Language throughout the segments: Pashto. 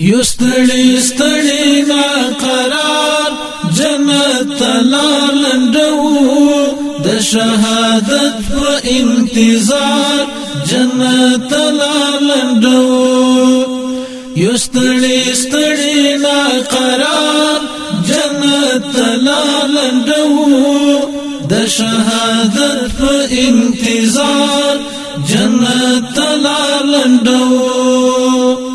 یو ستړي ستړي نا قرار جنت لار لندو د شهادت په انتظار جنت لار لندو یو ستړي ستړي نا قرار جنت لار لندو د شهادت په انتظار جنت لار لندو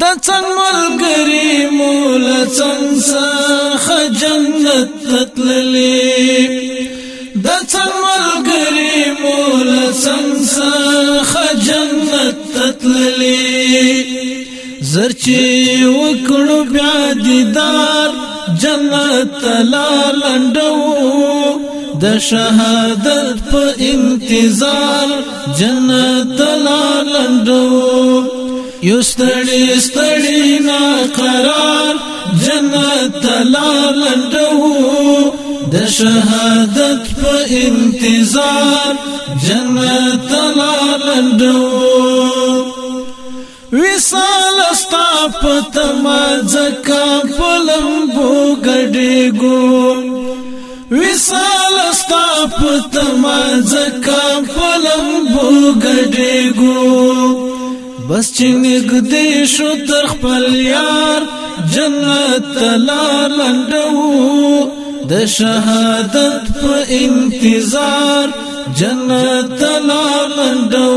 د څنګ ملګری مول څنګ څخه جنت تتللی د څنګ ملګری مول څنګ څخه جنت تتللی زرچی وکړو بیا دیدار جنت لا لندو د شهادت په انتظار جنت لا لندو یو ستړي ستړي نا قرار جنت لا لټو د شهادت په انتظار جنت لا لټو وصال استا پتما ځکا پلمبو ګډېګو وصال استا پتما ځکا پلمبو ګډېګو بس چې نګدې شو تر خپل یار جنت لا لندو د شهادت په انتظار جنت لا لندو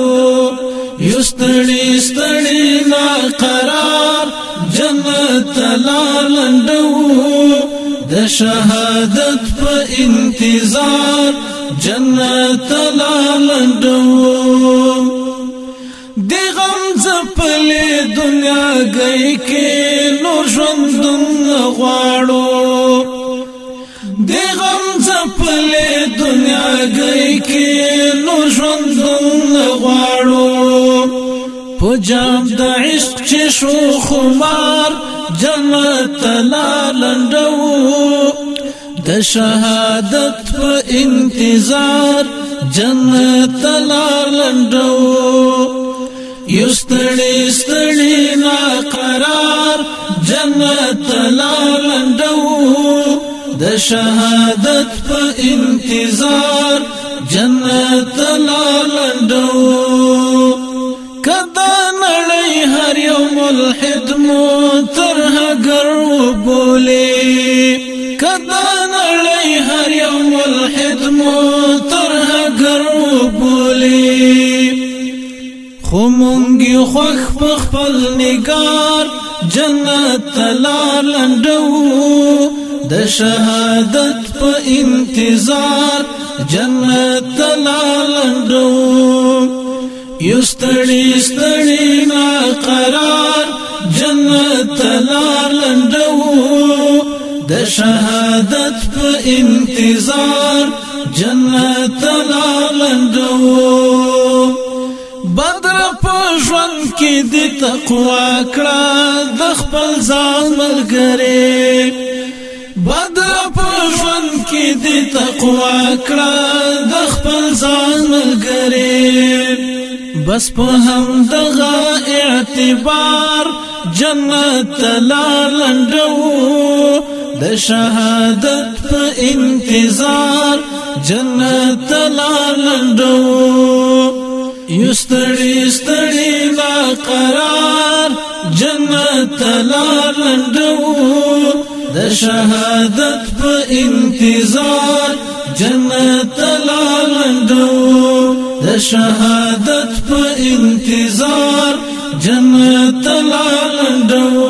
یستړي ستړي نا قرار جنت لا لندو د شهادت په انتظار جنت لا لندو ګنګاګۍ کې نور ژوندون غواړو د غم ځپلې دنیا ګۍ کې نور ژوندون غواړو په جام د عشق چې شو خمار جنت لا لندو د شهادت په انتظار جنت لا لندو یستړی ستړی نا قرار جنت لا د شهادت په انتظار جنت لاندو کدا نړۍ هر یو ملحد مو تر هغر بولې کدا نړۍ هر یو ملحد مو تر خو مونږ خوخ په خپل نگار جنت تلار لندو د شهادت په انتظار جنت تلار لندو یستړی ستړی نا قرار جنت تلار لندو د شهادت په انتظار جنت تلار لندو قدر په ژوند کې د تقوا کړه د خپل ځان ملګری بدر په ژوند کې د تقوا کړه د خپل ځان ملګری بس په هم دغه اعتبار جنت لا لندو د شهادت په انتظار جنت لا لندو یستړی ستړی لا قرار جنت لار لندو د شهادت په انتظار جنت لار لندو د شهادت په انتظار جنت لار لندو